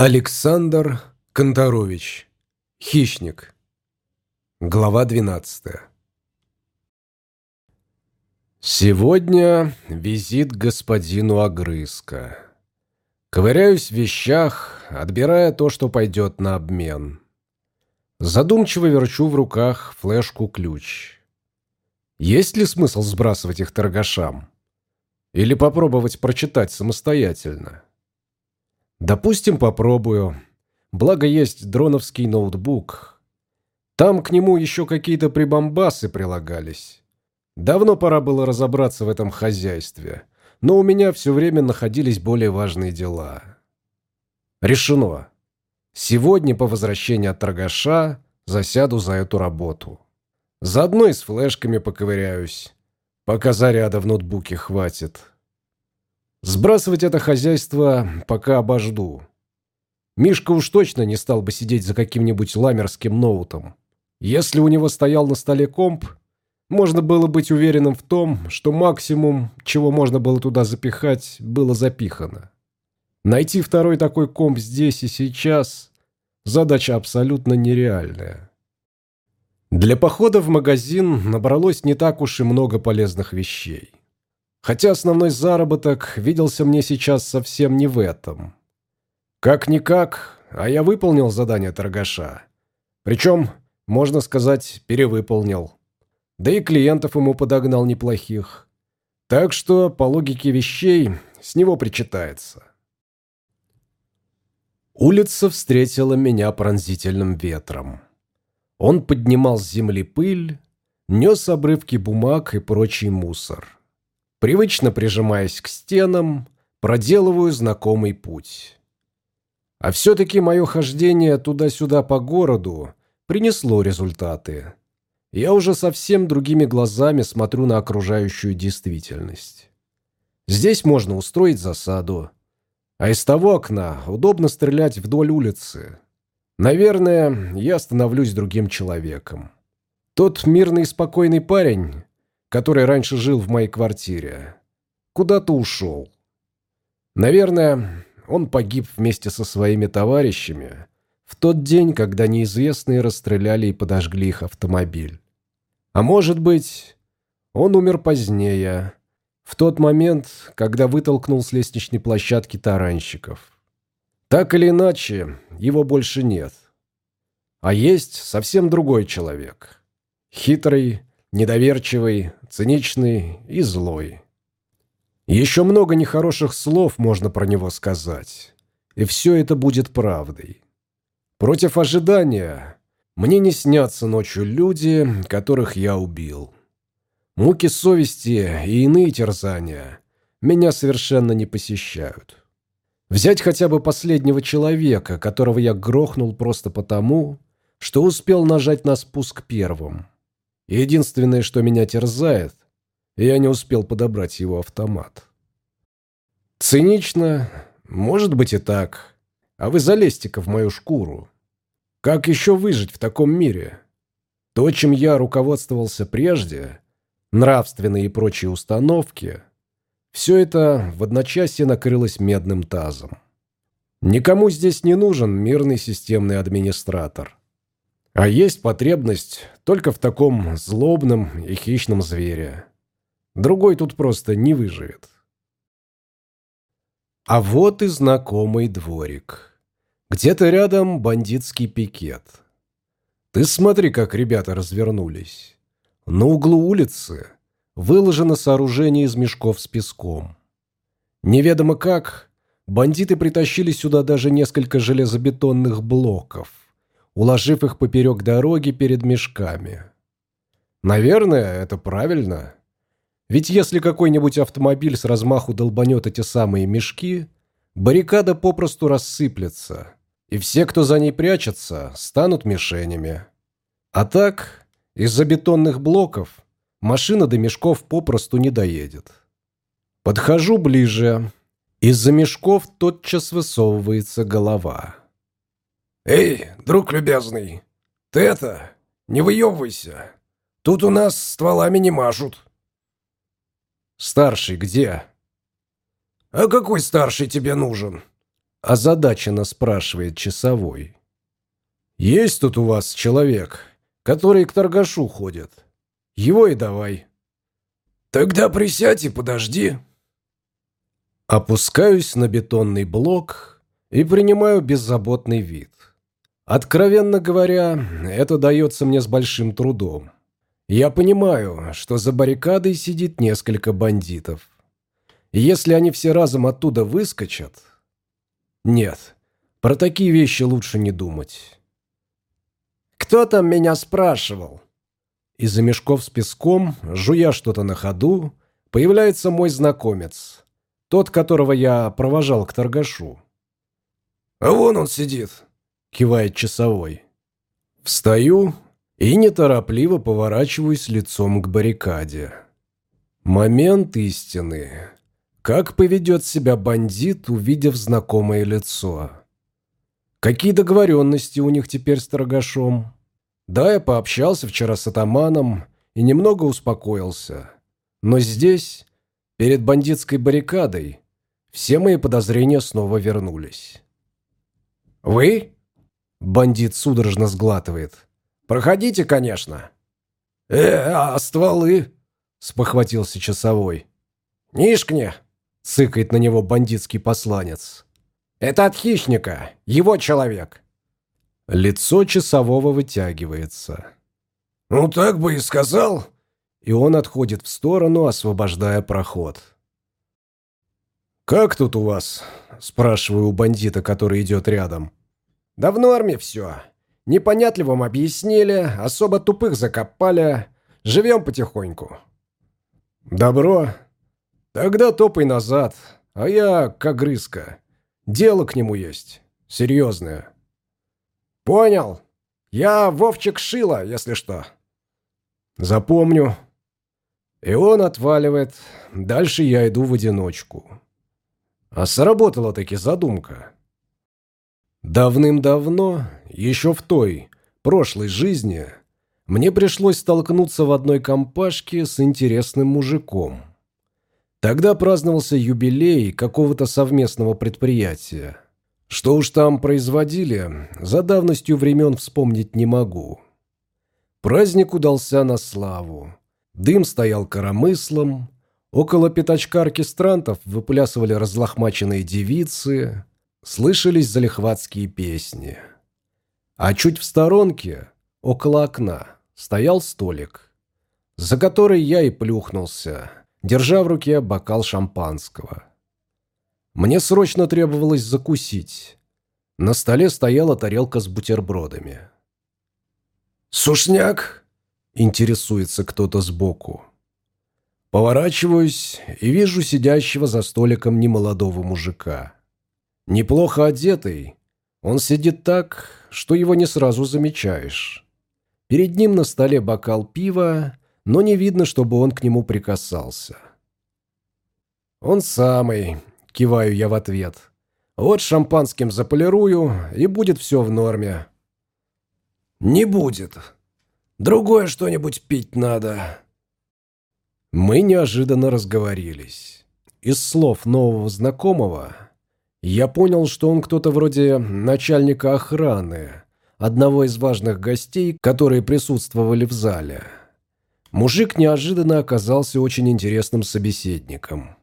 Александр Конторович. Хищник. Глава 12. Сегодня визит господину Огрызка. Ковыряюсь в вещах, отбирая то, что пойдет на обмен. Задумчиво верчу в руках флешку-ключ. Есть ли смысл сбрасывать их торгашам? Или попробовать прочитать самостоятельно? Допустим, попробую. Благо есть дроновский ноутбук. Там к нему еще какие-то прибамбасы прилагались. Давно пора было разобраться в этом хозяйстве, но у меня все время находились более важные дела. Решено. Сегодня по возвращении от торгаша засяду за эту работу. Заодно и с флешками поковыряюсь, пока заряда в ноутбуке хватит. Сбрасывать это хозяйство пока обожду. Мишка уж точно не стал бы сидеть за каким-нибудь ламерским ноутом. Если у него стоял на столе комп, можно было быть уверенным в том, что максимум, чего можно было туда запихать, было запихано. Найти второй такой комп здесь и сейчас – задача абсолютно нереальная. Для похода в магазин набралось не так уж и много полезных вещей. Хотя основной заработок виделся мне сейчас совсем не в этом. Как-никак, а я выполнил задание торгаша. Причем, можно сказать, перевыполнил. Да и клиентов ему подогнал неплохих. Так что, по логике вещей, с него причитается. Улица встретила меня пронзительным ветром. Он поднимал с земли пыль, нес обрывки бумаг и прочий мусор. Привычно прижимаясь к стенам, проделываю знакомый путь. А все-таки мое хождение туда-сюда по городу принесло результаты. Я уже совсем другими глазами смотрю на окружающую действительность. Здесь можно устроить засаду. А из того окна удобно стрелять вдоль улицы. Наверное, я становлюсь другим человеком. Тот мирный и спокойный парень, который раньше жил в моей квартире, куда-то ушел. Наверное, он погиб вместе со своими товарищами в тот день, когда неизвестные расстреляли и подожгли их автомобиль. А может быть, он умер позднее, в тот момент, когда вытолкнул с лестничной площадки таранщиков. Так или иначе, его больше нет. А есть совсем другой человек. Хитрый, недоверчивый, циничный и злой. Еще много нехороших слов можно про него сказать, и все это будет правдой. Против ожидания мне не снятся ночью люди, которых я убил. Муки совести и иные терзания меня совершенно не посещают. Взять хотя бы последнего человека, которого я грохнул просто потому, что успел нажать на спуск первым. Единственное, что меня терзает, я не успел подобрать его автомат. Цинично, может быть и так. А вы залезьте-ка в мою шкуру. Как еще выжить в таком мире? То, чем я руководствовался прежде, нравственные и прочие установки, все это в одночасье накрылось медным тазом. Никому здесь не нужен мирный системный администратор. А есть потребность только в таком злобном и хищном звере. Другой тут просто не выживет. А вот и знакомый дворик. Где-то рядом бандитский пикет. Ты смотри, как ребята развернулись. На углу улицы выложено сооружение из мешков с песком. Неведомо как, бандиты притащили сюда даже несколько железобетонных блоков – уложив их поперек дороги перед мешками. Наверное, это правильно. Ведь если какой-нибудь автомобиль с размаху долбанет эти самые мешки, баррикада попросту рассыплется, и все, кто за ней прячется, станут мишенями. А так, из-за бетонных блоков машина до мешков попросту не доедет. Подхожу ближе. Из-за мешков тотчас высовывается голова. «Эй, друг любезный, ты это, не выебывайся. Тут у нас стволами не мажут». «Старший где?» «А какой старший тебе нужен? Озадаченно спрашивает часовой. «Есть тут у вас человек, который к торгашу ходит. Его и давай». «Тогда присядь и подожди». Опускаюсь на бетонный блок и принимаю беззаботный вид. Откровенно говоря, это дается мне с большим трудом. Я понимаю, что за баррикадой сидит несколько бандитов. Если они все разом оттуда выскочат... Нет, про такие вещи лучше не думать. «Кто там меня спрашивал?» Из-за мешков с песком, жуя что-то на ходу, появляется мой знакомец, тот, которого я провожал к торгашу. «А вон он сидит», — кивает часовой. Встаю и неторопливо поворачиваюсь лицом к баррикаде. Момент истины. Как поведет себя бандит, увидев знакомое лицо? Какие договоренности у них теперь с торгашом? Да, я пообщался вчера с атаманом и немного успокоился. Но здесь, перед бандитской баррикадой, все мои подозрения снова вернулись. «Вы?» – бандит судорожно сглатывает. «Проходите, конечно». «Э, а стволы?» – спохватился часовой. «Нишкне!» – цыкает на него бандитский посланец. «Это от хищника, его человек». Лицо часового вытягивается. «Ну, так бы и сказал». И он отходит в сторону, освобождая проход. «Как тут у вас?» – спрашиваю у бандита, который идет рядом. «Да в норме все. Непонятливым объяснили, особо тупых закопали. Живем потихоньку». «Добро. Тогда топай назад, а я как огрызка. Дело к нему есть. Серьезное». «Понял. Я Вовчик Шила, если что». «Запомню». И он отваливает. Дальше я иду в одиночку. А сработала таки задумка. Давным-давно, еще в той, прошлой жизни, мне пришлось столкнуться в одной компашке с интересным мужиком. Тогда праздновался юбилей какого-то совместного предприятия. Что уж там производили, за давностью времен вспомнить не могу. Праздник удался на славу. Дым стоял коромыслом, около пятачка оркестрантов выплясывали разлохмаченные девицы, слышались залихватские песни. А чуть в сторонке, около окна, стоял столик, за который я и плюхнулся, держа в руке бокал шампанского. Мне срочно требовалось закусить. На столе стояла тарелка с бутербродами. «Сушняк?» – интересуется кто-то сбоку. Поворачиваюсь и вижу сидящего за столиком немолодого мужика. Неплохо одетый, он сидит так, что его не сразу замечаешь. Перед ним на столе бокал пива, но не видно, чтобы он к нему прикасался. «Он самый», Киваю я в ответ. Вот шампанским заполирую, и будет все в норме. Не будет. Другое что-нибудь пить надо. Мы неожиданно разговорились. Из слов нового знакомого я понял, что он кто-то вроде начальника охраны, одного из важных гостей, которые присутствовали в зале. Мужик неожиданно оказался очень интересным собеседником.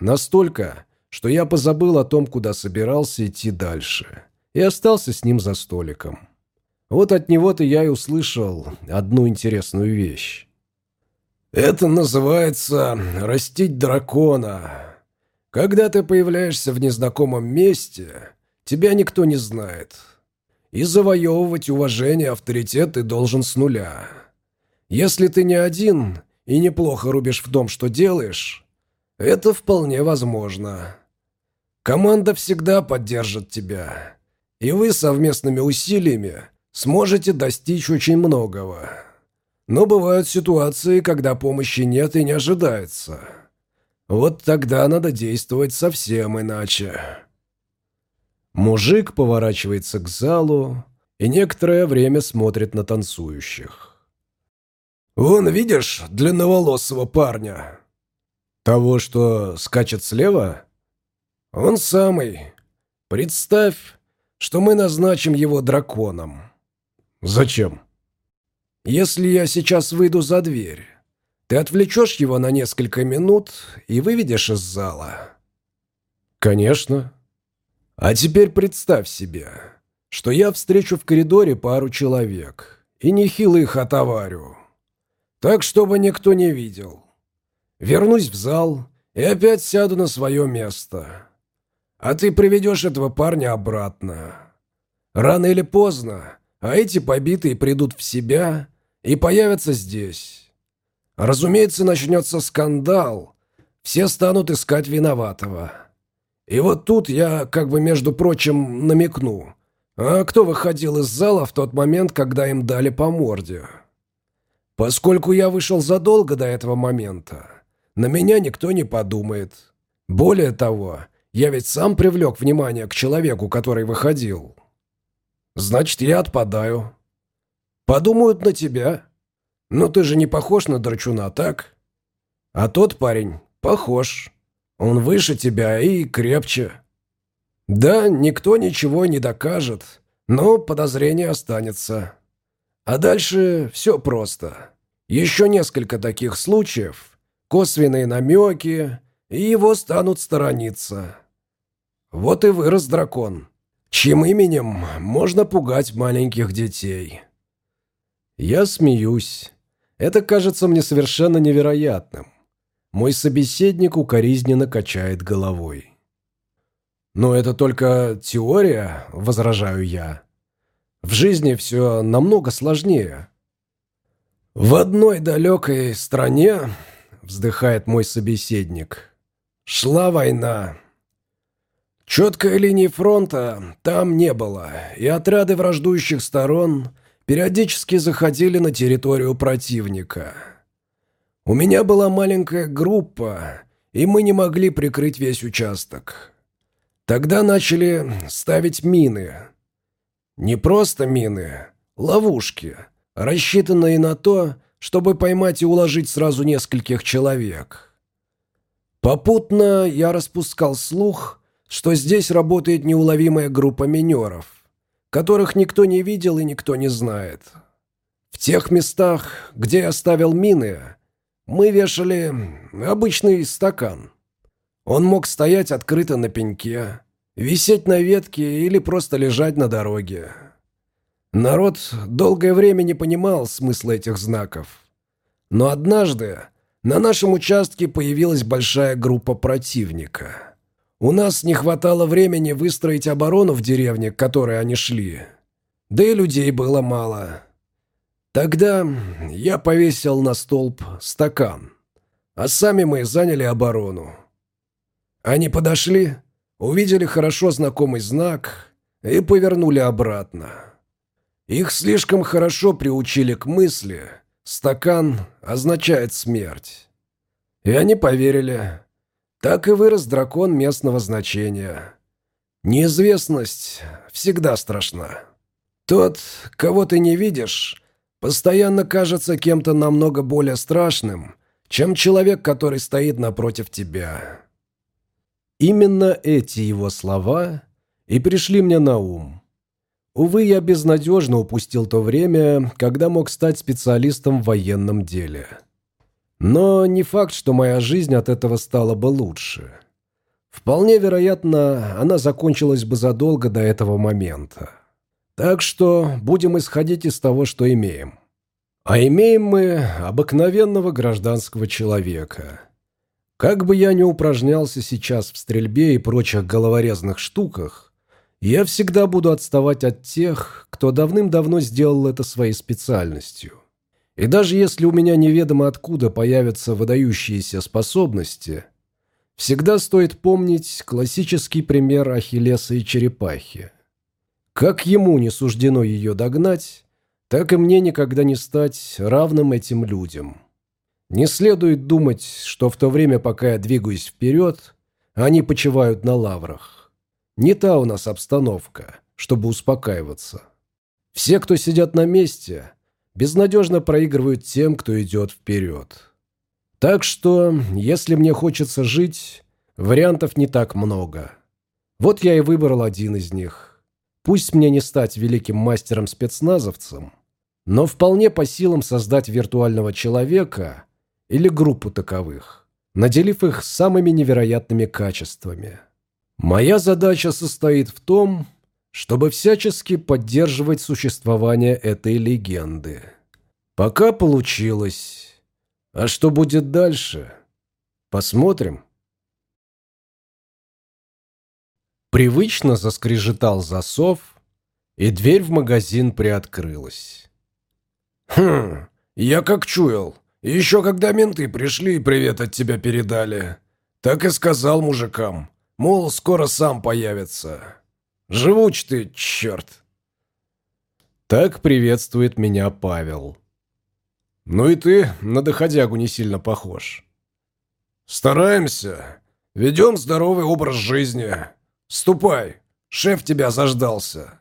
Настолько, что я позабыл о том, куда собирался идти дальше, и остался с ним за столиком. Вот от него-то я и услышал одну интересную вещь. «Это называется растить дракона. Когда ты появляешься в незнакомом месте, тебя никто не знает. И завоевывать уважение, авторитет ты должен с нуля. Если ты не один и неплохо рубишь в том, что делаешь, это вполне возможно. Команда всегда поддержит тебя, и вы совместными усилиями сможете достичь очень многого. Но бывают ситуации, когда помощи нет и не ожидается. Вот тогда надо действовать совсем иначе. Мужик поворачивается к залу и некоторое время смотрит на танцующих. «Вон, видишь, длинноволосого парня?» «Того, что скачет слева?» «Он самый. Представь, что мы назначим его драконом. Зачем? Если я сейчас выйду за дверь, ты отвлечешь его на несколько минут и выведешь из зала? Конечно. А теперь представь себе, что я встречу в коридоре пару человек и нехило их отоварю. Так, чтобы никто не видел. Вернусь в зал и опять сяду на свое место. А ты приведешь этого парня обратно. Рано или поздно, а эти побитые придут в себя и появятся здесь. Разумеется, начнется скандал. Все станут искать виноватого. И вот тут я, как бы между прочим, намекну. А кто выходил из зала в тот момент, когда им дали по морде? Поскольку я вышел задолго до этого момента, на меня никто не подумает. Более того, я ведь сам привлек внимание к человеку, который выходил. Значит, я отпадаю. Подумают на тебя. Но ты же не похож на Драчуна, так? А тот парень похож. Он выше тебя и крепче. Да, никто ничего не докажет, но подозрение останется. А дальше все просто. Еще несколько таких случаев, косвенные намеки, и его станут сторониться. Вот и вырос дракон, чьим именем можно пугать маленьких детей. Я смеюсь. Это кажется мне совершенно невероятным. Мой собеседник укоризненно качает головой. «Но это только теория», — возражаю я. «В жизни все намного сложнее». «В одной далекой стране», — вздыхает мой собеседник, — «шла война. Четкой линии фронта там не было, и отряды враждующих сторон периодически заходили на территорию противника. У меня была маленькая группа, и мы не могли прикрыть весь участок». Тогда начали ставить мины. Не просто мины, ловушки, рассчитанные на то, чтобы поймать и уложить сразу нескольких человек. Попутно я распускал слух, что здесь работает неуловимая группа минеров, которых никто не видел и никто не знает. В тех местах, где я ставил мины, мы вешали обычный стакан – он мог стоять открыто на пеньке, висеть на ветке или просто лежать на дороге. Народ долгое время не понимал смысла этих знаков. Но однажды на нашем участке появилась большая группа противника. У нас не хватало времени выстроить оборону в деревне, к которой они шли. Да и людей было мало. Тогда я повесил на столб стакан, а сами мы заняли оборону. Они подошли, увидели хорошо знакомый знак и повернули обратно. Их слишком хорошо приучили к мысли «стакан означает смерть». И они поверили. Так и вырос дракон местного значения. Неизвестность всегда страшна. Тот, кого ты не видишь, постоянно кажется кем-то намного более страшным, чем человек, который стоит напротив тебя. Именно эти его слова и пришли мне на ум. Увы, я безнадежно упустил то время, когда мог стать специалистом в военном деле. Но не факт, что моя жизнь от этого стала бы лучше. Вполне вероятно, она закончилась бы задолго до этого момента. Так что будем исходить из того, что имеем. А имеем мы обыкновенного гражданского человека – как бы я ни упражнялся сейчас в стрельбе и прочих головорезных штуках, я всегда буду отставать от тех, кто давным-давно сделал это своей специальностью. И даже если у меня неведомо откуда появятся выдающиеся способности, всегда стоит помнить классический пример Ахиллеса и черепахи. Как ему не суждено ее догнать, так и мне никогда не стать равным этим людям». Не следует думать, что в то время, пока я двигаюсь вперед, они почивают на лаврах. Не та у нас обстановка, чтобы успокаиваться. Все, кто сидят на месте, безнадежно проигрывают тем, кто идет вперед. Так что, если мне хочется жить, вариантов не так много. Вот я и выбрал один из них. Пусть мне не стать великим мастером-спецназовцем, но вполне по силам создать виртуального человека или группу таковых, наделив их самыми невероятными качествами. Моя задача состоит в том, чтобы всячески поддерживать существование этой легенды. Пока получилось. А что будет дальше? Посмотрим. Привычно заскрежетал засов, и дверь в магазин приоткрылась. «Хм, я как чуял. Еще когда менты пришли и привет от тебя передали. Так и сказал мужикам, мол, скоро сам появится. Живуч ты, черт!» Так приветствует меня Павел. «Ну и ты на доходягу не сильно похож». «Стараемся. Ведем здоровый образ жизни. Ступай, шеф тебя заждался».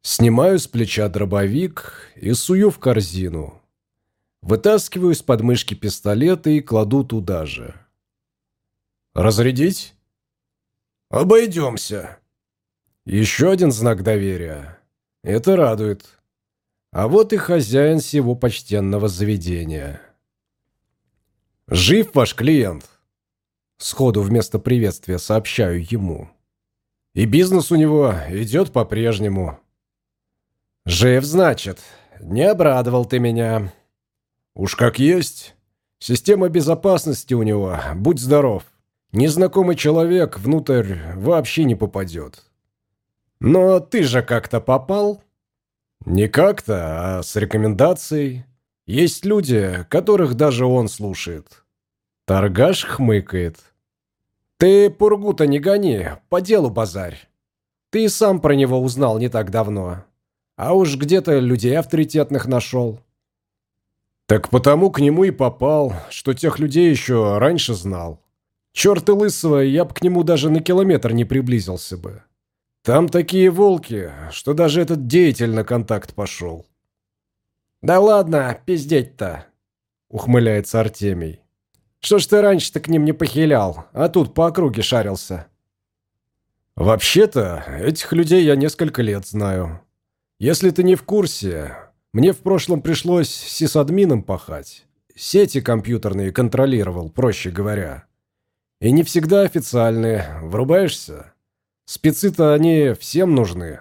Снимаю с плеча дробовик и сую в корзину. Вытаскиваю из подмышки пистолет и кладу туда же. «Разрядить?» «Обойдемся». Еще один знак доверия. Это радует. А вот и хозяин всего почтенного заведения. «Жив ваш клиент?» Сходу вместо приветствия сообщаю ему. «И бизнес у него идет по-прежнему». «Жив, значит. Не обрадовал ты меня». «Уж как есть. Система безопасности у него, будь здоров. Незнакомый человек внутрь вообще не попадет». «Но ты же как-то попал?» Не как-то, а с рекомендацией. Есть люди, которых даже он слушает. Торгаш хмыкает. Ты Пургута не гони, по делу базарь. Ты сам про него узнал не так давно. А уж где-то людей авторитетных нашел. Так потому к нему и попал, что тех людей еще раньше знал. Черт и лысого, я б к нему даже на километр не приблизился бы. Там такие волки, что даже этот деятель на контакт пошел. «Да ладно, пиздеть-то!» — ухмыляется Артемий. «Что ж ты раньше-то к ним не похилял, а тут по округе шарился?» «Вообще-то, этих людей я несколько лет знаю. Если ты не в курсе, мне в прошлом пришлось сисадмином пахать. Сети компьютерные контролировал, проще говоря. И не всегда официальные. Врубаешься?» Спецы-то они всем нужны.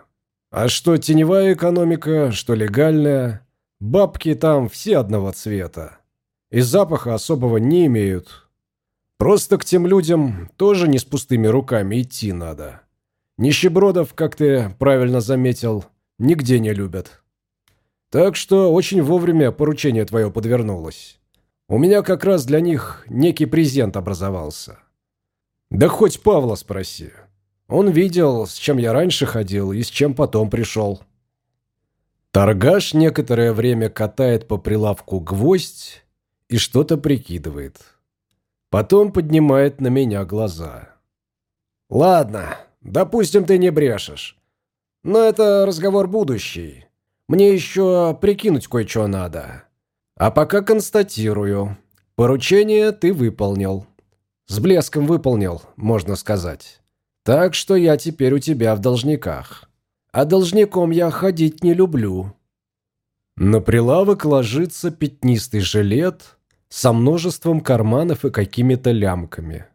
А что теневая экономика, что легальная, бабки там все одного цвета. И запаха особого не имеют. Просто к тем людям тоже не с пустыми руками идти надо. Нищебродов, как ты правильно заметил, нигде не любят. Так что очень вовремя поручение твое подвернулось. У меня как раз для них некий презент образовался. Да хоть Павла спроси. Он видел, с чем я раньше ходил и с чем потом пришел. Торгаш некоторое время катает по прилавку гвоздь и что-то прикидывает. Потом поднимает на меня глаза. «Ладно, допустим, ты не брешешь. Но это разговор будущий. Мне еще прикинуть кое-что надо. А пока констатирую. Поручение ты выполнил. С блеском выполнил, можно сказать. Так что я теперь у тебя в должниках. А должником я ходить не люблю». На прилавок ложится пятнистый жилет со множеством карманов и какими-то лямками.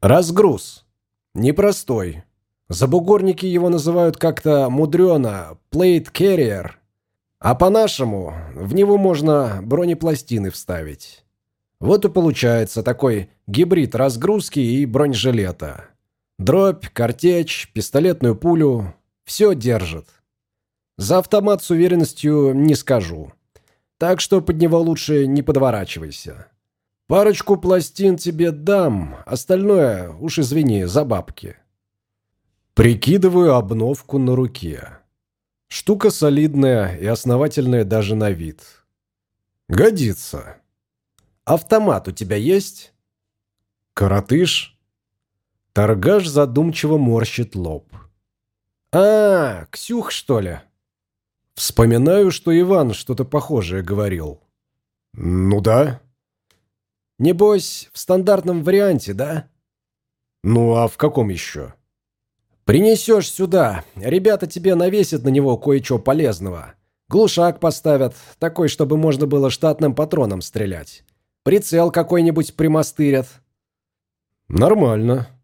Разгруз. Непростой. Забугорники его называют как-то мудрено «plate carrier», а по-нашему в него можно бронепластины вставить. Вот и получается такой гибрид разгрузки и бронежилета. Дробь, картечь, пистолетную пулю – все держит. За автомат с уверенностью не скажу. Так что под него лучше не подворачивайся. Парочку пластин тебе дам, остальное, уж извини, за бабки. Прикидываю обновку на руке. Штука солидная и основательная даже на вид. Годится. Автомат у тебя есть? Коротыш? Торгаш задумчиво морщит лоб. «А, Ксюх, что ли?» Вспоминаю, что Иван что-то похожее говорил. «Ну да». «Небось, в стандартном варианте, да?» Ну, а в каком еще? Принесешь сюда. Ребята тебе навесят на него кое-что полезного. Глушак поставят, такой, чтобы можно было штатным патроном стрелять. Прицел какой-нибудь примастырят. Нормально.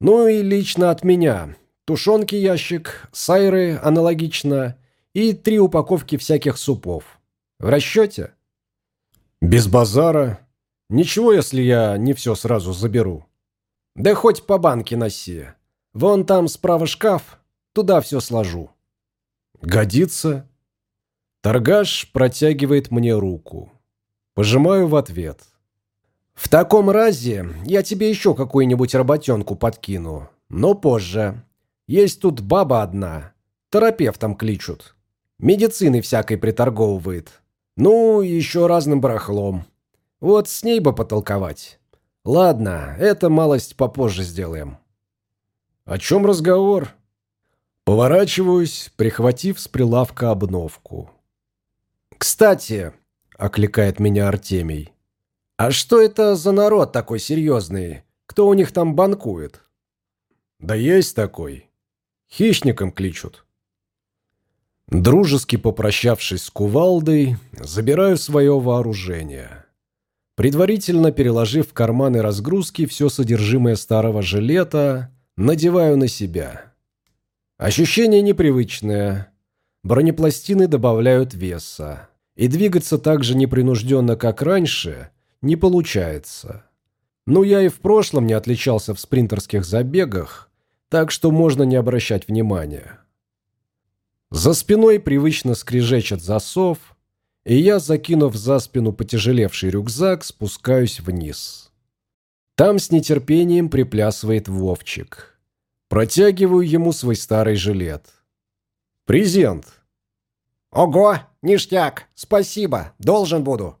Ну и лично от меня. Тушенки ящик, сайры аналогично и три упаковки всяких супов. В расчете? Без базара. Ничего, если я не все сразу заберу. Да хоть по банке носи. Вон там справа шкаф, туда все сложу. Годится. Торгаш протягивает мне руку. Пожимаю в ответ. В таком разе я тебе еще какую-нибудь работенку подкину, но позже. Есть тут баба одна, терапевтом кличут. Медицины всякой приторговывает. Ну, еще разным барахлом. Вот с ней бы потолковать. Ладно, это малость попозже сделаем. О чем разговор? Поворачиваюсь, прихватив с прилавка обновку. «Кстати», — окликает меня Артемий, «а что это за народ такой серьезный? Кто у них там банкует?» «Да есть такой. Хищником кличут». Дружески попрощавшись с кувалдой, забираю свое вооружение. Предварительно переложив в карманы разгрузки все содержимое старого жилета, надеваю на себя. Ощущение непривычное. Бронепластины добавляют веса. И двигаться так же непринужденно, как раньше, не получается. Но я и в прошлом не отличался в спринтерских забегах, так что можно не обращать внимания. За спиной привычно скрежечет засов, и я, закинув за спину потяжелевший рюкзак, спускаюсь вниз. Там с нетерпением приплясывает Вовчик. Протягиваю ему свой старый жилет. Презент. «Ого, ништяк! Спасибо! Должен буду!»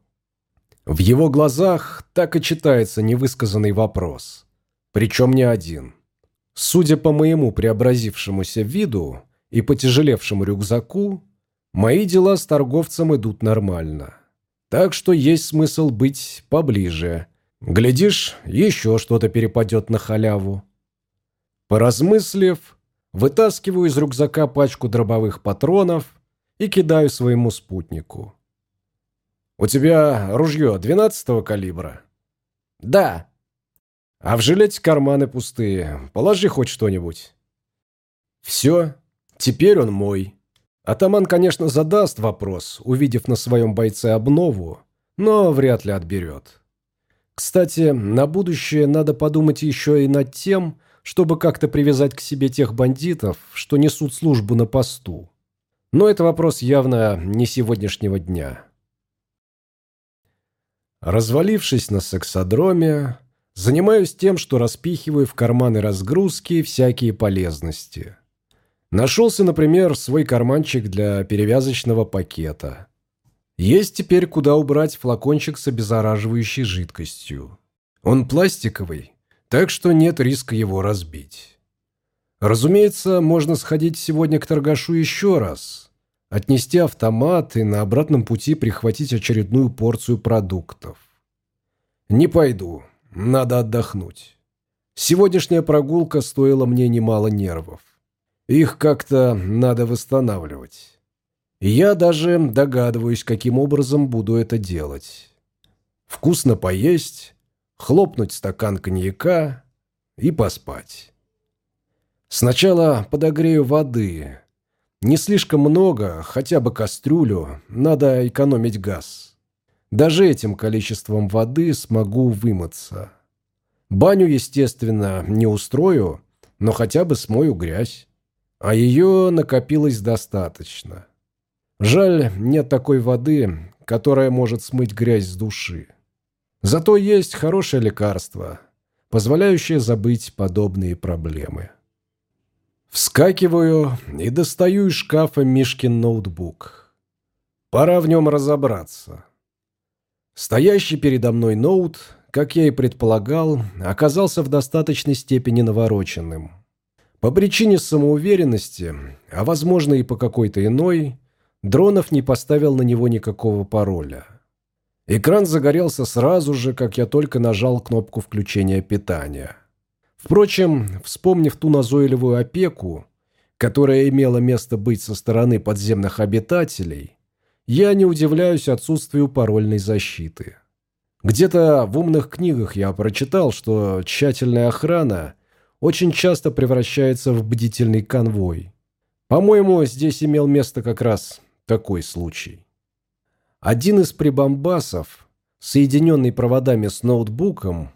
В его глазах так и читается невысказанный вопрос. Причем не один. Судя по моему преобразившемуся виду, и потяжелевшему рюкзаку, мои дела с торговцем идут нормально. Так что есть смысл быть поближе. Глядишь, еще что-то перепадет на халяву. Поразмыслив, вытаскиваю из рюкзака пачку дробовых патронов и кидаю своему спутнику. «У тебя ружье 12-го калибра?» «Да». «А в жилете карманы пустые. Положи хоть что-нибудь». «Все, Теперь он мой. Атаман, конечно, задаст вопрос, увидев на своем бойце обнову, но вряд ли отберет. Кстати, на будущее надо подумать еще и над тем, чтобы как-то привязать к себе тех бандитов, что несут службу на посту. Но это вопрос явно не сегодняшнего дня. Развалившись на сексодроме, занимаюсь тем, что распихиваю в карманы разгрузки всякие полезности – Нашелся, например, свой карманчик для перевязочного пакета. Есть теперь куда убрать флакончик с обеззараживающей жидкостью. Он пластиковый, так что нет риска его разбить. Разумеется, можно сходить сегодня к торгашу еще раз, отнести автомат и на обратном пути прихватить очередную порцию продуктов. Не пойду, надо отдохнуть. Сегодняшняя прогулка стоила мне немало нервов. Их как-то надо восстанавливать. я даже догадываюсь, каким образом буду это делать. Вкусно поесть, хлопнуть стакан коньяка и поспать. Сначала подогрею воды. Не слишком много, хотя бы кастрюлю, надо экономить газ. Даже этим количеством воды смогу вымыться. Баню, естественно, не устрою, но хотя бы смою грязь. А ее накопилось достаточно. Жаль, нет такой воды, которая может смыть грязь с души. Зато есть хорошее лекарство, позволяющее забыть подобные проблемы. Вскакиваю и достаю из шкафа Мишкин ноутбук. Пора в нем разобраться. Стоящий передо мной ноут, как я и предполагал, оказался в достаточной степени навороченным – по причине самоуверенности, а возможно и по какой-то иной, Дронов не поставил на него никакого пароля. Экран загорелся сразу же, как я только нажал кнопку включения питания. Впрочем, вспомнив ту назойливую опеку, которая имела место быть со стороны подземных обитателей, я не удивляюсь отсутствию парольной защиты. Где-то в умных книгах я прочитал, что тщательная охрана очень часто превращается в бдительный конвой. По-моему, здесь имел место как раз такой случай. Один из прибамбасов, соединенный проводами с ноутбуком,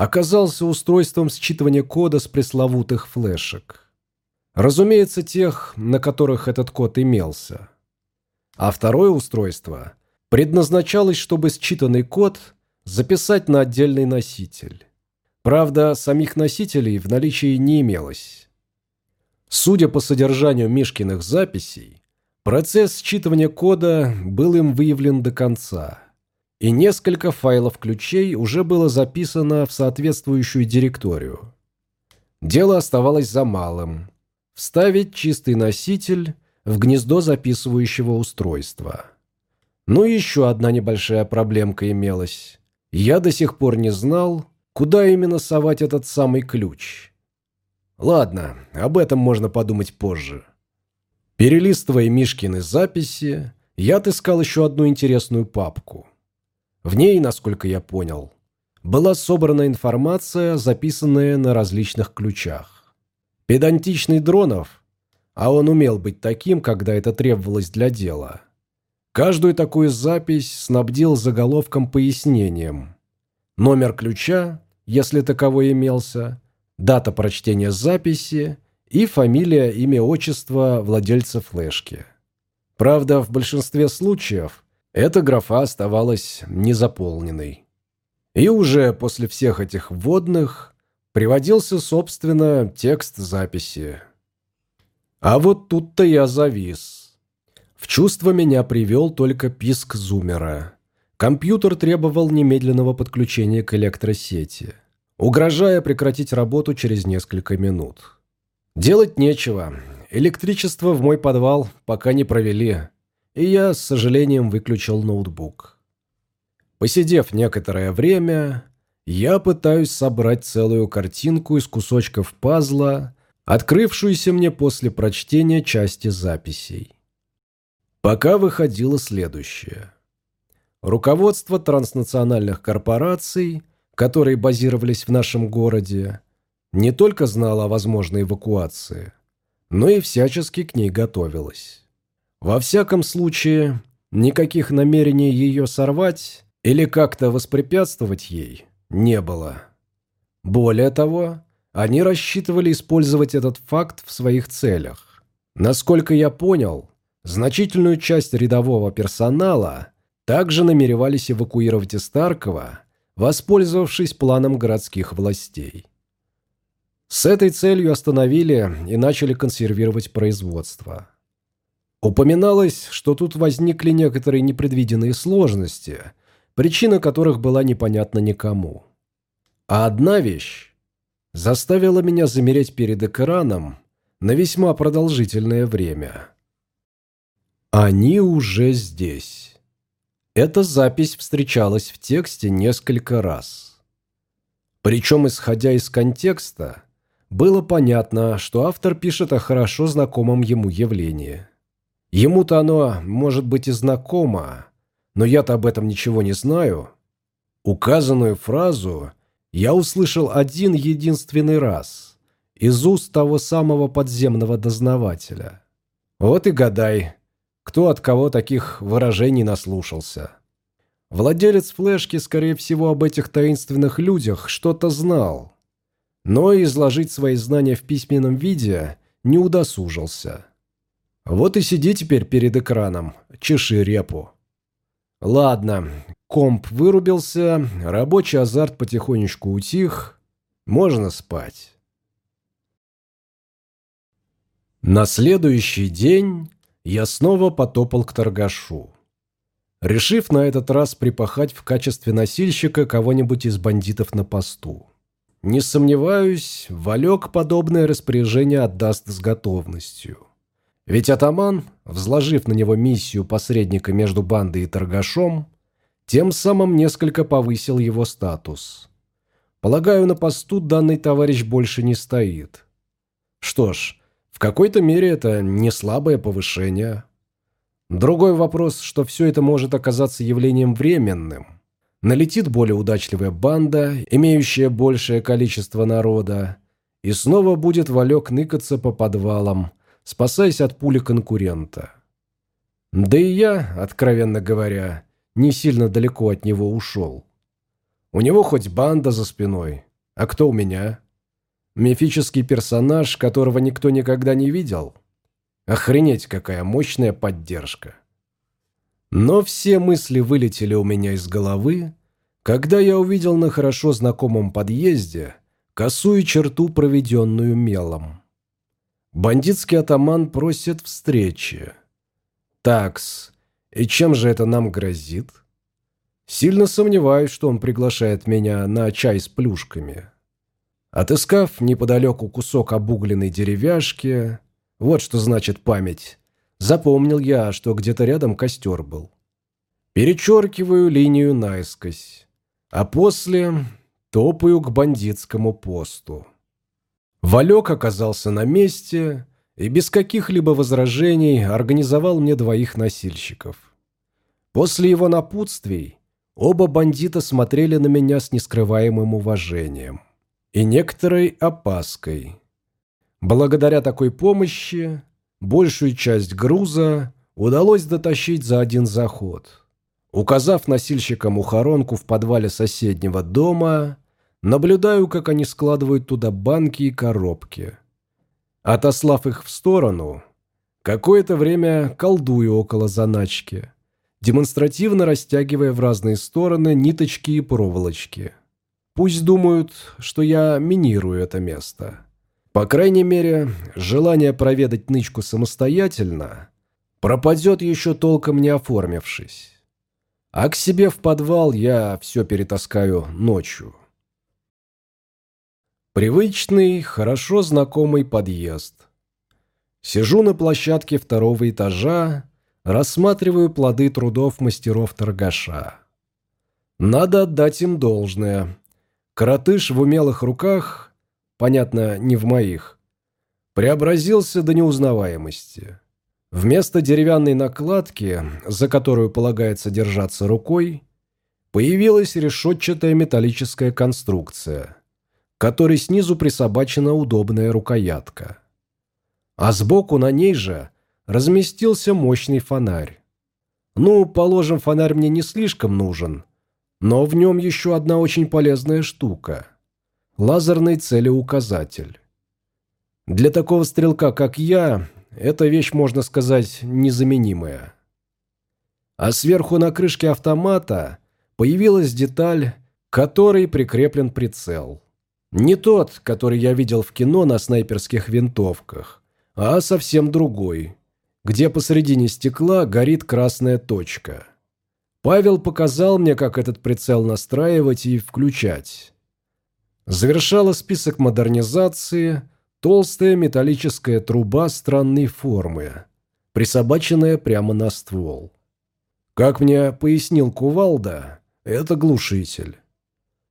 оказался устройством считывания кода с пресловутых флешек. Разумеется, тех, на которых этот код имелся. А второе устройство предназначалось, чтобы считанный код записать на отдельный носитель. Правда, самих носителей в наличии не имелось. Судя по содержанию Мишкиных записей, процесс считывания кода был им выявлен до конца, и несколько файлов ключей уже было записано в соответствующую директорию. Дело оставалось за малым – вставить чистый носитель в гнездо записывающего устройства. Ну и еще одна небольшая проблемка имелась. Я до сих пор не знал, куда именно совать этот самый ключ. Ладно, об этом можно подумать позже. Перелистывая Мишкины записи, я отыскал еще одну интересную папку. В ней, насколько я понял, была собрана информация, записанная на различных ключах. Педантичный Дронов, а он умел быть таким, когда это требовалось для дела – Каждую такую запись снабдил заголовком-пояснением. Номер ключа, если таковой имелся, дата прочтения записи и фамилия, имя, отчество владельца флешки. Правда, в большинстве случаев эта графа оставалась незаполненной. И уже после всех этих вводных приводился, собственно, текст записи. А вот тут-то я завис. В чувство меня привел только писк зумера. Компьютер требовал немедленного подключения к электросети, угрожая прекратить работу через несколько минут. Делать нечего. Электричество в мой подвал пока не провели, и я, с сожалением, выключил ноутбук. Посидев некоторое время, я пытаюсь собрать целую картинку из кусочков пазла, открывшуюся мне после прочтения части записей. Пока выходило следующее. Руководство транснациональных корпораций, которые базировались в нашем городе, не только знало о возможной эвакуации, но и всячески к ней готовилось. Во всяком случае, никаких намерений ее сорвать или как-то воспрепятствовать ей не было. Более того, они рассчитывали использовать этот факт в своих целях. Насколько я понял, Значительную часть рядового персонала также намеревались эвакуировать из Таркова, воспользовавшись планом городских властей. С этой целью остановили и начали консервировать производство. Упоминалось, что тут возникли некоторые непредвиденные сложности, причина которых была непонятна никому. А одна вещь заставила меня замереть перед экраном на весьма продолжительное время – они уже здесь. Эта запись встречалась в тексте несколько раз. Причем, исходя из контекста, было понятно, что автор пишет о хорошо знакомом ему явлении. Ему-то оно, может быть, и знакомо, но я-то об этом ничего не знаю. Указанную фразу я услышал один единственный раз из уст того самого подземного дознавателя. Вот и гадай, кто от кого таких выражений наслушался. Владелец флешки, скорее всего, об этих таинственных людях что-то знал, но изложить свои знания в письменном виде не удосужился. Вот и сиди теперь перед экраном, чеши репу. Ладно, комп вырубился, рабочий азарт потихонечку утих, можно спать. На следующий день я снова потопал к торгашу. Решив на этот раз припахать в качестве носильщика кого-нибудь из бандитов на посту. Не сомневаюсь, Валек подобное распоряжение отдаст с готовностью. Ведь атаман, взложив на него миссию посредника между бандой и торгашом, тем самым несколько повысил его статус. Полагаю, на посту данный товарищ больше не стоит. Что ж, в какой-то мере это не слабое повышение. Другой вопрос, что все это может оказаться явлением временным. Налетит более удачливая банда, имеющая большее количество народа, и снова будет Валек ныкаться по подвалам, спасаясь от пули конкурента. Да и я, откровенно говоря, не сильно далеко от него ушел. У него хоть банда за спиной, а кто у меня? Мифический персонаж, которого никто никогда не видел? Охренеть, какая мощная поддержка. Но все мысли вылетели у меня из головы, когда я увидел на хорошо знакомом подъезде косую черту, проведенную мелом. Бандитский атаман просит встречи. Такс, и чем же это нам грозит? Сильно сомневаюсь, что он приглашает меня на чай с плюшками. Отыскав неподалеку кусок обугленной деревяшки, вот что значит память, запомнил я, что где-то рядом костер был. Перечеркиваю линию наискось, а после топаю к бандитскому посту. Валек оказался на месте и без каких-либо возражений организовал мне двоих носильщиков. После его напутствий оба бандита смотрели на меня с нескрываемым уважением и некоторой опаской. Благодаря такой помощи большую часть груза удалось дотащить за один заход. Указав носильщикам ухоронку в подвале соседнего дома, наблюдаю, как они складывают туда банки и коробки. Отослав их в сторону, какое-то время колдую около заначки, демонстративно растягивая в разные стороны ниточки и проволочки. Пусть думают, что я минирую это место. По крайней мере, желание проведать нычку самостоятельно пропадет еще толком не оформившись. А к себе в подвал я все перетаскаю ночью. Привычный, хорошо знакомый подъезд. Сижу на площадке второго этажа, рассматриваю плоды трудов мастеров-торгаша. Надо отдать им должное. Коротыш в умелых руках понятно, не в моих, преобразился до неузнаваемости. Вместо деревянной накладки, за которую полагается держаться рукой, появилась решетчатая металлическая конструкция, которой снизу присобачена удобная рукоятка. А сбоку на ней же разместился мощный фонарь. Ну, положим, фонарь мне не слишком нужен, но в нем еще одна очень полезная штука – Лазерный целеуказатель. Для такого стрелка, как я, эта вещь, можно сказать, незаменимая. А сверху на крышке автомата появилась деталь, к которой прикреплен прицел. Не тот, который я видел в кино на снайперских винтовках, а совсем другой, где посредине стекла горит красная точка. Павел показал мне, как этот прицел настраивать и включать. Завершала список модернизации толстая металлическая труба странной формы, присобаченная прямо на ствол. Как мне пояснил Кувалда, это глушитель.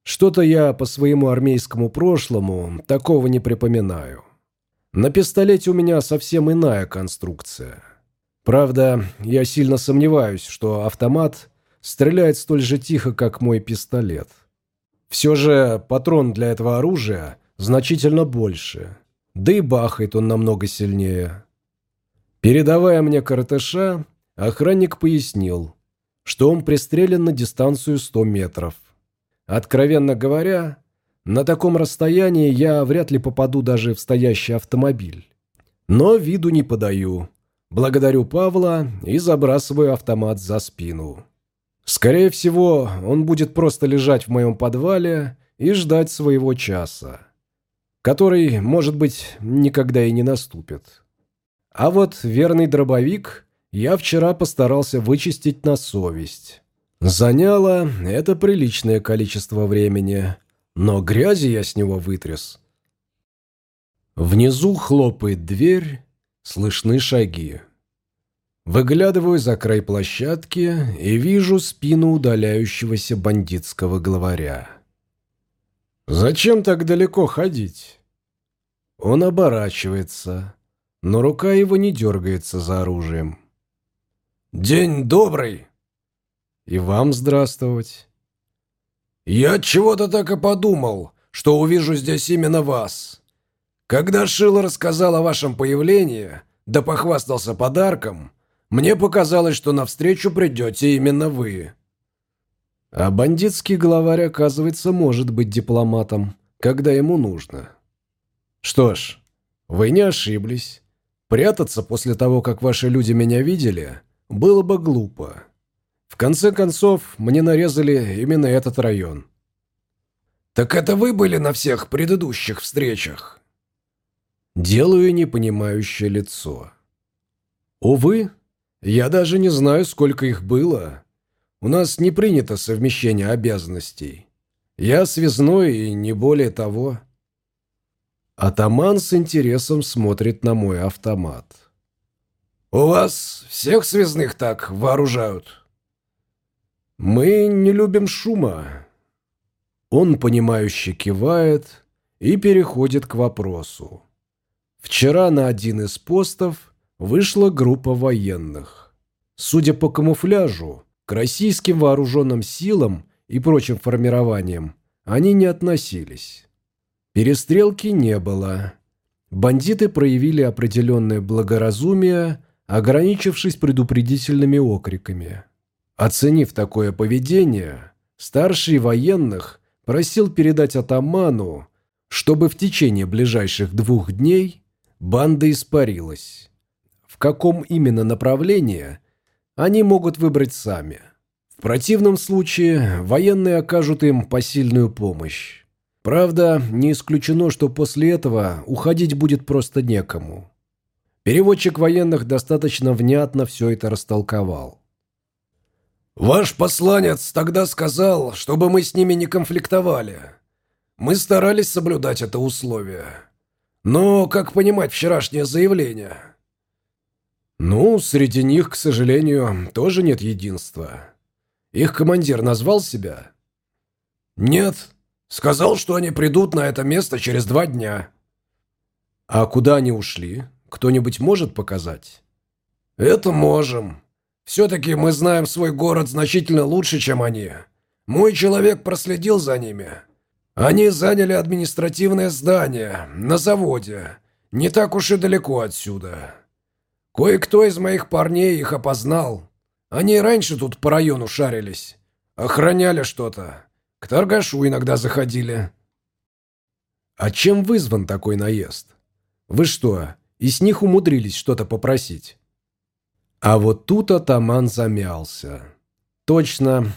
Что-то я по своему армейскому прошлому такого не припоминаю. На пистолете у меня совсем иная конструкция. Правда, я сильно сомневаюсь, что автомат стреляет столь же тихо, как мой пистолет. Все же патрон для этого оружия значительно больше, да и бахает он намного сильнее. Передавая мне коротыша, охранник пояснил, что он пристрелен на дистанцию 100 метров. Откровенно говоря, на таком расстоянии я вряд ли попаду даже в стоящий автомобиль. Но виду не подаю. Благодарю Павла и забрасываю автомат за спину. Скорее всего, он будет просто лежать в моем подвале и ждать своего часа, который, может быть, никогда и не наступит. А вот верный дробовик я вчера постарался вычистить на совесть. Заняло это приличное количество времени, но грязи я с него вытряс. Внизу хлопает дверь, слышны шаги. Выглядываю за край площадки и вижу спину удаляющегося бандитского главаря. «Зачем так далеко ходить?» Он оборачивается, но рука его не дергается за оружием. «День добрый!» «И вам здравствовать!» «Я чего-то так и подумал, что увижу здесь именно вас. Когда Шило рассказал о вашем появлении, да похвастался подарком, мне показалось, что навстречу придете именно вы». А бандитский главарь, оказывается, может быть дипломатом, когда ему нужно. Что ж, вы не ошиблись. Прятаться после того, как ваши люди меня видели, было бы глупо. В конце концов, мне нарезали именно этот район. «Так это вы были на всех предыдущих встречах?» Делаю непонимающее лицо. Увы, я даже не знаю, сколько их было. У нас не принято совмещение обязанностей. Я связной и не более того. Атаман с интересом смотрит на мой автомат. «У вас всех связных так вооружают?» «Мы не любим шума». Он, понимающе кивает и переходит к вопросу. Вчера на один из постов вышла группа военных. Судя по камуфляжу, к российским вооруженным силам и прочим формированиям они не относились. Перестрелки не было. Бандиты проявили определенное благоразумие, ограничившись предупредительными окриками. Оценив такое поведение, старший военных просил передать атаману, чтобы в течение ближайших двух дней банда испарилась. В каком именно направлении – они могут выбрать сами. В противном случае военные окажут им посильную помощь. Правда, не исключено, что после этого уходить будет просто некому. Переводчик военных достаточно внятно все это растолковал. «Ваш посланец тогда сказал, чтобы мы с ними не конфликтовали. Мы старались соблюдать это условие. Но как понимать вчерашнее заявление?» Ну, среди них, к сожалению, тоже нет единства. Их командир назвал себя? Нет. Сказал, что они придут на это место через два дня. А куда они ушли? Кто-нибудь может показать? Это можем. Все-таки мы знаем свой город значительно лучше, чем они. Мой человек проследил за ними. Они заняли административное здание на заводе, не так уж и далеко отсюда. Кое-кто из моих парней их опознал. Они раньше тут по району шарились. Охраняли что-то. К торгашу иногда заходили. А чем вызван такой наезд? Вы что, и с них умудрились что-то попросить? А вот тут атаман замялся. Точно.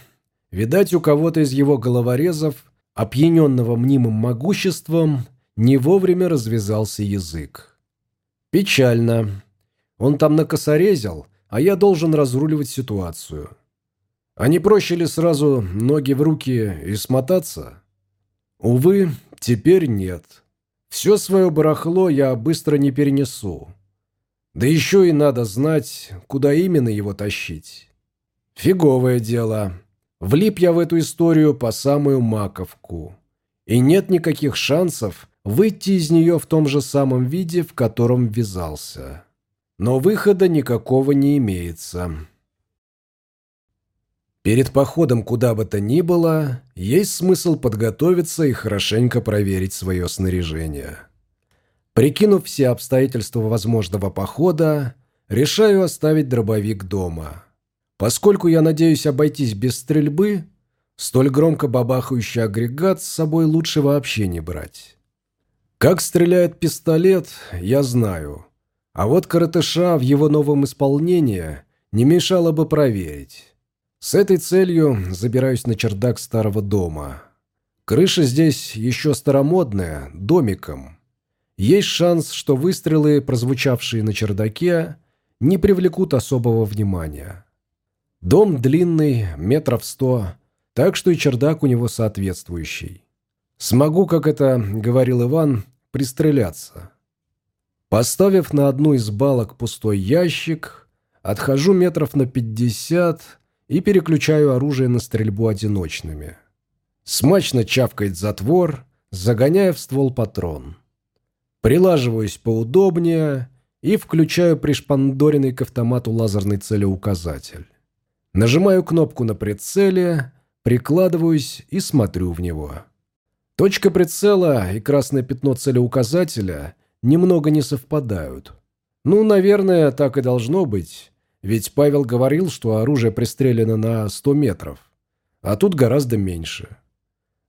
Видать, у кого-то из его головорезов, опьяненного мнимым могуществом, не вовремя развязался язык. Печально. Он там накосорезил, а я должен разруливать ситуацию. А не проще ли сразу ноги в руки и смотаться? Увы, теперь нет. Все свое барахло я быстро не перенесу. Да еще и надо знать, куда именно его тащить. Фиговое дело. Влип я в эту историю по самую маковку. И нет никаких шансов выйти из нее в том же самом виде, в котором ввязался но выхода никакого не имеется. Перед походом куда бы то ни было, есть смысл подготовиться и хорошенько проверить свое снаряжение. Прикинув все обстоятельства возможного похода, решаю оставить дробовик дома. Поскольку я надеюсь обойтись без стрельбы, столь громко бабахающий агрегат с собой лучше вообще не брать. Как стреляет пистолет, я знаю – а вот коротыша в его новом исполнении не мешало бы проверить. С этой целью забираюсь на чердак старого дома. Крыша здесь еще старомодная, домиком. Есть шанс, что выстрелы, прозвучавшие на чердаке, не привлекут особого внимания. Дом длинный, метров сто, так что и чердак у него соответствующий. Смогу, как это говорил Иван, пристреляться. Поставив на одну из балок пустой ящик, отхожу метров на пятьдесят и переключаю оружие на стрельбу одиночными. Смачно чавкает затвор, загоняя в ствол патрон. Прилаживаюсь поудобнее и включаю пришпандоренный к автомату лазерный целеуказатель. Нажимаю кнопку на прицеле, прикладываюсь и смотрю в него. Точка прицела и красное пятно целеуказателя немного не совпадают. Ну, наверное, так и должно быть, ведь Павел говорил, что оружие пристрелено на 100 метров, а тут гораздо меньше.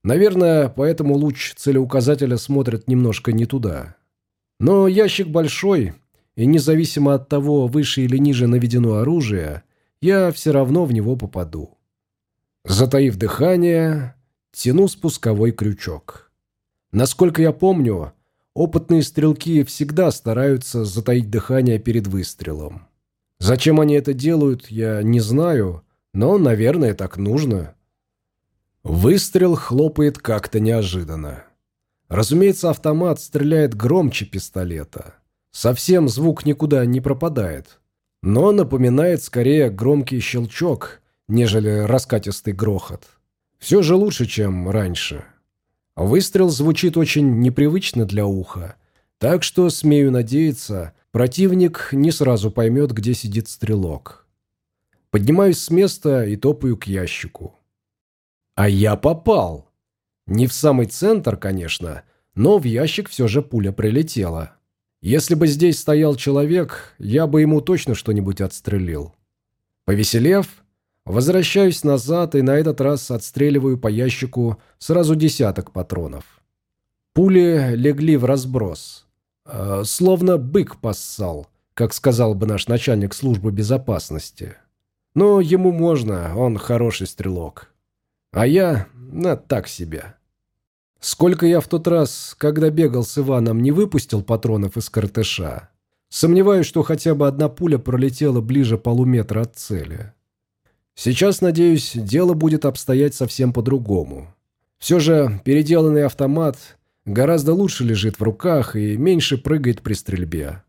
Наверное, поэтому луч целеуказателя смотрит немножко не туда. Но ящик большой, и независимо от того, выше или ниже наведено оружие, я все равно в него попаду. Затаив дыхание, тяну спусковой крючок. Насколько я помню, опытные стрелки всегда стараются затаить дыхание перед выстрелом. Зачем они это делают, я не знаю, но, наверное, так нужно. Выстрел хлопает как-то неожиданно. Разумеется, автомат стреляет громче пистолета. Совсем звук никуда не пропадает. Но напоминает скорее громкий щелчок, нежели раскатистый грохот. Все же лучше, чем раньше. Выстрел звучит очень непривычно для уха, так что, смею надеяться, противник не сразу поймет, где сидит стрелок. Поднимаюсь с места и топаю к ящику. А я попал! Не в самый центр, конечно, но в ящик все же пуля прилетела. Если бы здесь стоял человек, я бы ему точно что-нибудь отстрелил. Повеселев, возвращаюсь назад и на этот раз отстреливаю по ящику сразу десяток патронов. Пули легли в разброс. Э, словно бык поссал, как сказал бы наш начальник службы безопасности. Но ему можно, он хороший стрелок. А я, на так себе. Сколько я в тот раз, когда бегал с Иваном, не выпустил патронов из картыша. Сомневаюсь, что хотя бы одна пуля пролетела ближе полуметра от цели. Сейчас, надеюсь, дело будет обстоять совсем по-другому. Все же переделанный автомат гораздо лучше лежит в руках и меньше прыгает при стрельбе.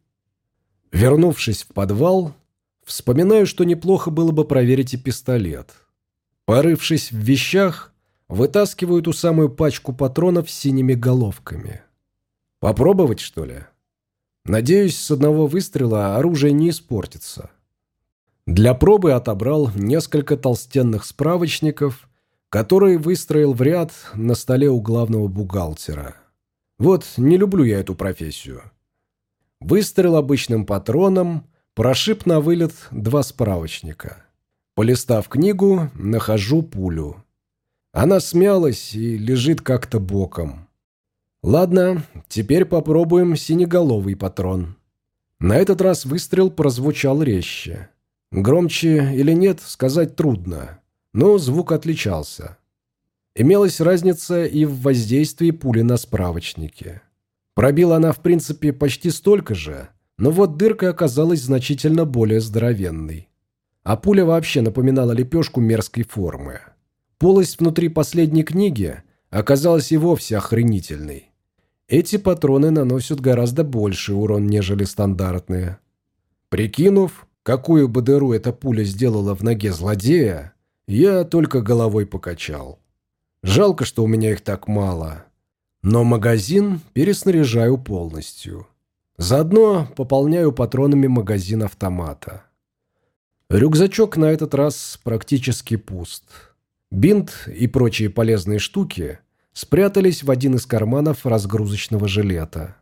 Вернувшись в подвал, вспоминаю, что неплохо было бы проверить и пистолет. Порывшись в вещах, Вытаскиваю ту самую пачку патронов с синими головками. Попробовать, что ли? Надеюсь, с одного выстрела оружие не испортится. Для пробы отобрал несколько толстенных справочников, которые выстроил в ряд на столе у главного бухгалтера. Вот, не люблю я эту профессию. Выстрел обычным патроном, прошиб на вылет два справочника. Полистав книгу, нахожу пулю. Она смялась и лежит как-то боком. Ладно, теперь попробуем синеголовый патрон. На этот раз выстрел прозвучал резче. Громче или нет, сказать трудно, но звук отличался. Имелась разница и в воздействии пули на справочнике. Пробила она, в принципе, почти столько же, но вот дырка оказалась значительно более здоровенной. А пуля вообще напоминала лепешку мерзкой формы. Полость внутри последней книги оказалась и вовсе охренительной. Эти патроны наносят гораздо больше урон, нежели стандартные. Прикинув, какую бы дыру эта пуля сделала в ноге злодея, я только головой покачал. Жалко, что у меня их так мало. Но магазин переснаряжаю полностью. Заодно пополняю патронами магазин автомата. Рюкзачок на этот раз практически пуст. Бинт и прочие полезные штуки спрятались в один из карманов разгрузочного жилета.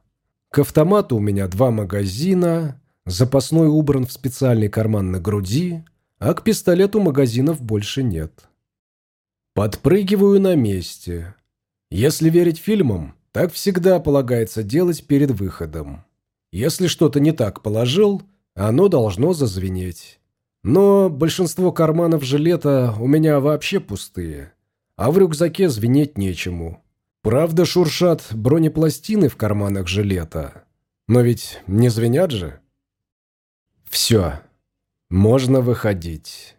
К автомату у меня два магазина, запасной убран в специальный карман на груди, а к пистолету магазинов больше нет. Подпрыгиваю на месте. Если верить фильмам, так всегда полагается делать перед выходом. Если что-то не так положил, оно должно зазвенеть. Но большинство карманов жилета у меня вообще пустые, а в рюкзаке звенеть нечему. Правда, шуршат бронепластины в карманах жилета. Но ведь не звенят же. Все, можно выходить.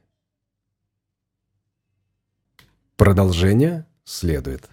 Продолжение следует.